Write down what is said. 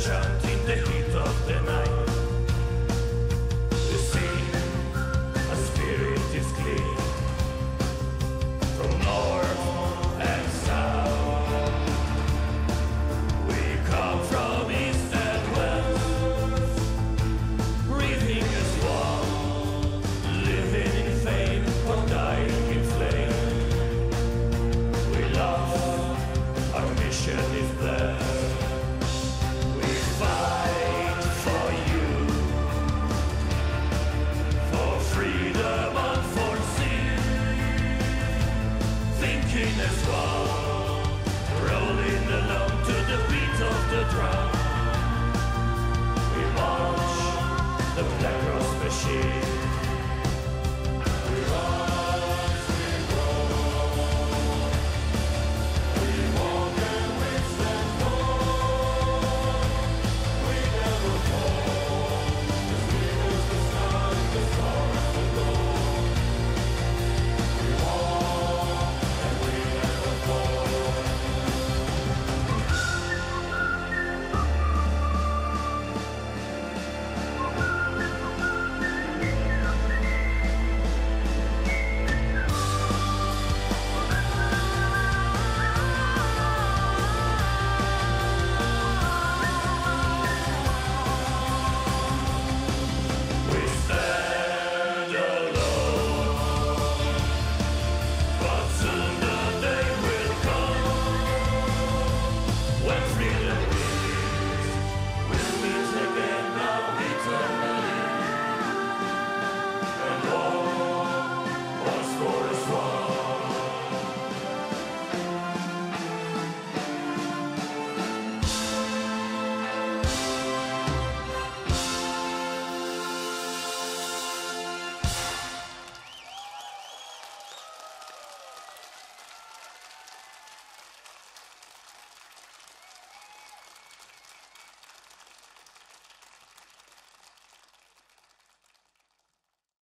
chant this world, rolling along to the beat of the drum.